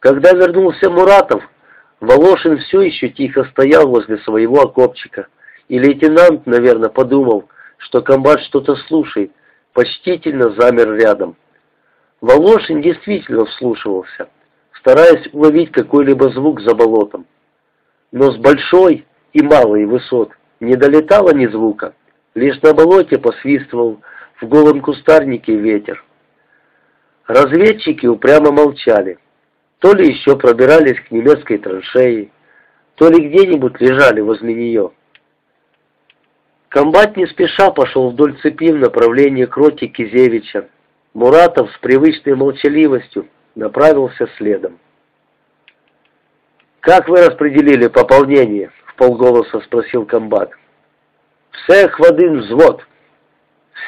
Когда вернулся Муратов, Волошин все еще тихо стоял возле своего окопчика, и лейтенант, наверное, подумал, что комбат что-то слушает, почтительно замер рядом. Волошин действительно вслушивался, стараясь уловить какой-либо звук за болотом. Но с большой и малой высот не долетало ни звука, лишь на болоте посвистывал в голом кустарнике ветер. Разведчики упрямо молчали, то ли еще пробирались к немецкой траншеи, то ли где-нибудь лежали возле нее. Комбат не спеша пошел вдоль цепи в направлении к роте Кизевича. Муратов с привычной молчаливостью направился следом. «Как вы распределили пополнение?» — в полголоса спросил комбат. «Всех в один взвод».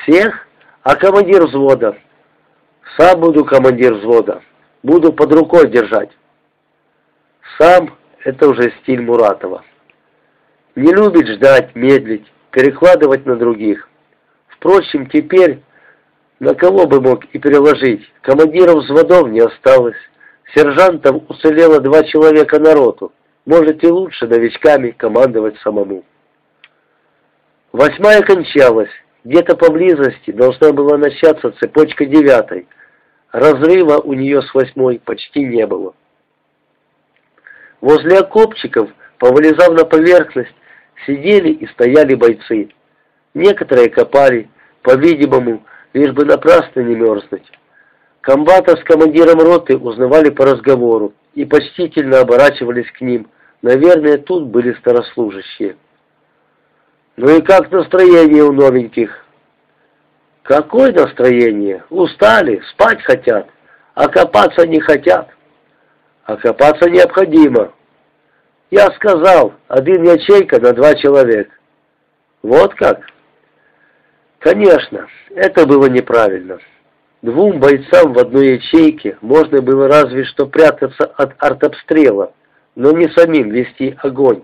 «Всех? А командир взвода?» «Сам буду командир взвода. Буду под рукой держать». «Сам» — это уже стиль Муратова. Не любит ждать, медлить, перекладывать на других. Впрочем, теперь на кого бы мог и переложить? Командиров взводов не осталось. Сержантов уцелело два человека на роту. Может и лучше новичками командовать самому. Восьмая кончалась. Где-то поблизости должна была начаться цепочка девятой. Разрыва у нее с восьмой почти не было. Возле окопчиков, повылезав на поверхность, сидели и стояли бойцы. Некоторые копали, по-видимому, лишь бы напрасно не мерзнуть. Комбата с командиром роты узнавали по разговору и почтительно оборачивались к ним. Наверное, тут были старослужащие. «Ну и как настроение у новеньких?» «Какое настроение? Устали, спать хотят, а копаться не хотят». «А копаться необходимо. Я сказал, один ячейка на два человека». «Вот как?» «Конечно, это было неправильно». Двум бойцам в одной ячейке можно было разве что прятаться от артобстрела, но не самим вести огонь.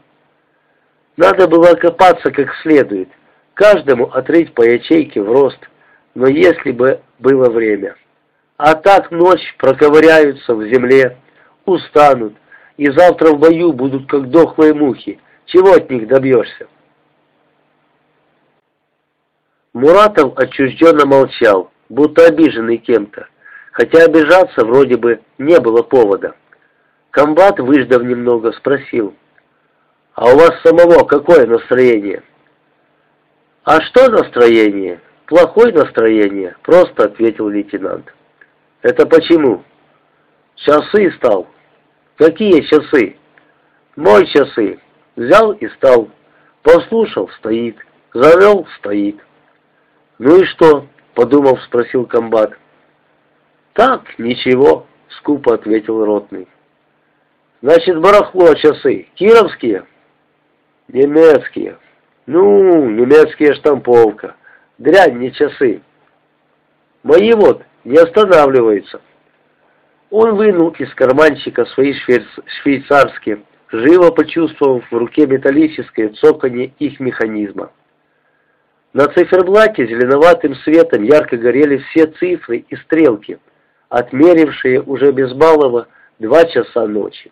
Надо было окопаться как следует, каждому отрыть по ячейке в рост, но если бы было время. А так ночь проковыряются в земле, устанут, и завтра в бою будут как дохлые мухи. Чего от них добьешься? Муратов отчужденно молчал будто обиженный кем-то, хотя обижаться вроде бы не было повода. Комбат, выждав немного, спросил, «А у вас самого какое настроение?» «А что настроение?» «Плохое настроение», — просто ответил лейтенант. «Это почему?» «Часы стал». «Какие часы?» «Мой часы. Взял и стал. Послушал — стоит. Завел — стоит». «Ну и что?» Подумав, спросил комбат. «Так, ничего», — скупо ответил ротный. «Значит, барахло часы. Кировские?» «Немецкие». «Ну, немецкие штамповка. Дрянь, не часы». «Мои вот не останавливаются». Он вынул из карманчика свои швейцарские, живо почувствовав в руке металлическое цоканье их механизма. На циферблате зеленоватым светом ярко горели все цифры и стрелки, отмерившие уже без малого два часа ночи.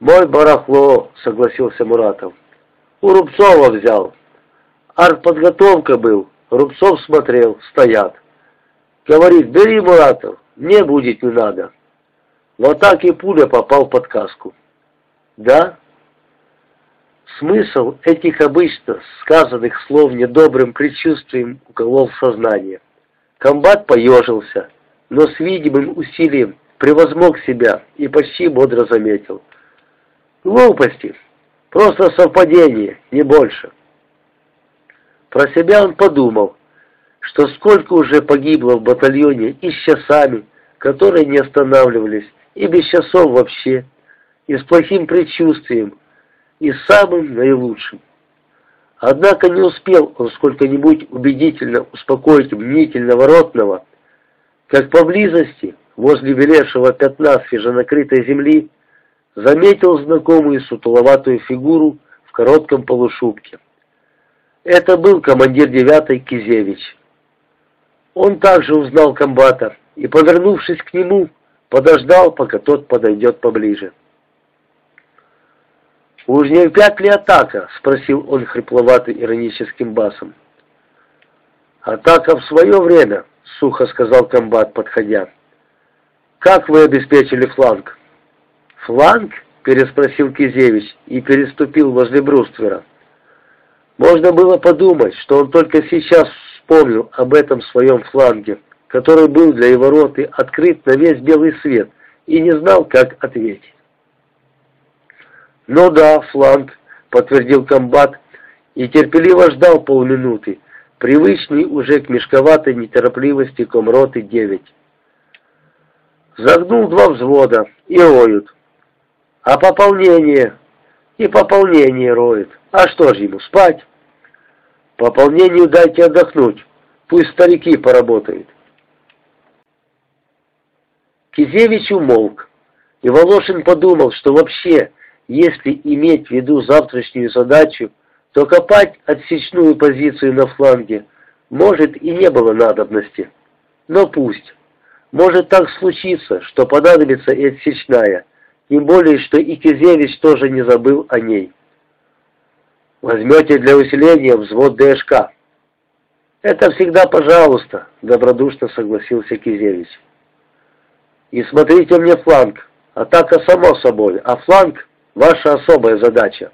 «Мой барахло», — согласился Муратов. «У Рубцова взял. Артподготовка был. Рубцов смотрел, стоят. Говорит, бери, Муратов, мне будет не надо». Вот так и пуля попал под каску. «Да?» Смысл этих обычно сказанных слов недобрым предчувствием уколол сознание. Комбат поежился, но с видимым усилием превозмог себя и почти бодро заметил. Глупости, просто совпадение, не больше. Про себя он подумал, что сколько уже погибло в батальоне и с часами, которые не останавливались, и без часов вообще, и с плохим предчувствием, и самым наилучшим. Однако не успел он сколько-нибудь убедительно успокоить мнительного ротного, как поблизости, возле велевшего пятна свеженакрытой земли, заметил знакомую сутуловатую фигуру в коротком полушубке. Это был командир девятой Кизевич. Он также узнал комбата и, повернувшись к нему, подождал, пока тот подойдет поближе. «Уж не опять ли атака?» — спросил он хрипловатым ироническим басом. «Атака в свое время», — сухо сказал комбат, подходя. «Как вы обеспечили фланг?» «Фланг?» — переспросил Кизевич и переступил возле бруствера. Можно было подумать, что он только сейчас вспомнил об этом своем фланге, который был для его роты открыт на весь белый свет, и не знал, как ответить. «Ну да, фланг», — подтвердил комбат, и терпеливо ждал полминуты, привычный уже к мешковатой неторопливости комроты девять. Загнул два взвода и роют. А пополнение? И пополнение роет. А что же ему, спать? Пополнению дайте отдохнуть, пусть старики поработают. Кизевич умолк, и Волошин подумал, что вообще, если иметь в виду завтрашнюю задачу, то копать отсечную позицию на фланге может и не было надобности. Но пусть. Может так случиться, что понадобится и отсечная, тем более, что и Кизевич тоже не забыл о ней. Возьмете для усиления взвод ДШК. Это всегда пожалуйста, добродушно согласился Кизевич. И смотрите мне фланг. Атака само собой, а фланг — ваша особая задача.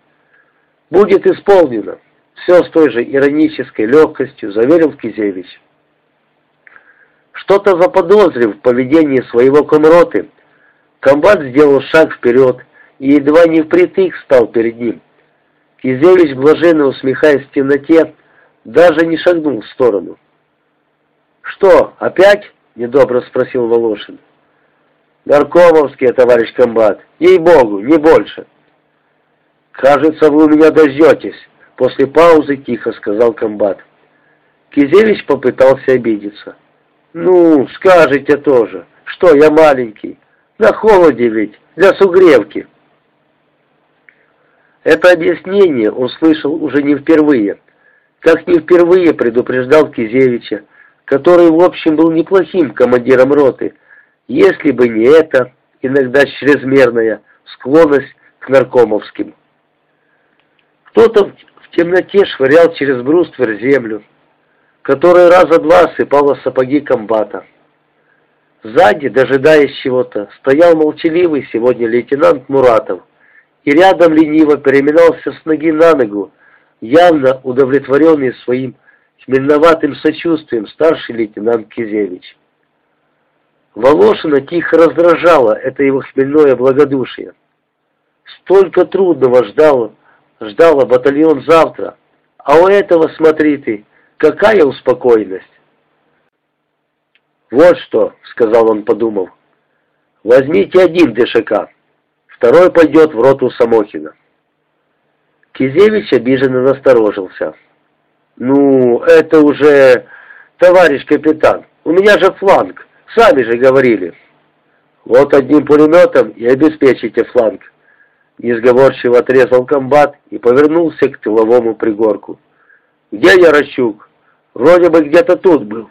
Будет исполнено. Все с той же иронической легкостью заверил Кизевич. Что-то заподозрив в поведении своего комроты, комбат сделал шаг вперед и едва не впритык стал перед ним. Кизевич, блаженно усмехаясь в темноте, даже не шагнул в сторону. «Что, опять?» — недобро спросил Волошин. «Наркомовские, товарищ комбат, ей-богу, не больше». «Кажется, вы у меня дождетесь», — после паузы тихо сказал комбат. Кизевич попытался обидеться. «Ну, скажите тоже, что я маленький, на холоде ведь, для сугревки». Это объяснение он слышал уже не впервые. Как не впервые предупреждал Кизевича, который, в общем, был неплохим командиром роты, если бы не это, иногда чрезмерная, склонность к наркомовским. Кто-то в темноте швырял через бруствер землю, которая раза два сыпала сапоги комбата. Сзади, дожидаясь чего-то, стоял молчаливый сегодня лейтенант Муратов, и рядом лениво переминался с ноги на ногу, явно удовлетворенный своим хмельноватым сочувствием старший лейтенант Кизевич. Волошина тихо раздражало это его хмельное благодушие. Столько трудного ждал, ждала батальон завтра, а у этого, смотри ты, какая успокоенность. «Вот что», — сказал он, подумав, — «возьмите один ДШК» второй пойдет в роту Самохина. Кизевич обиженно насторожился. «Ну, это уже, товарищ капитан, у меня же фланг, сами же говорили». «Вот одним пулеметом и обеспечите фланг», — несговорчиво отрезал комбат и повернулся к тыловому пригорку. «Где Ярощук? Вроде бы где-то тут был».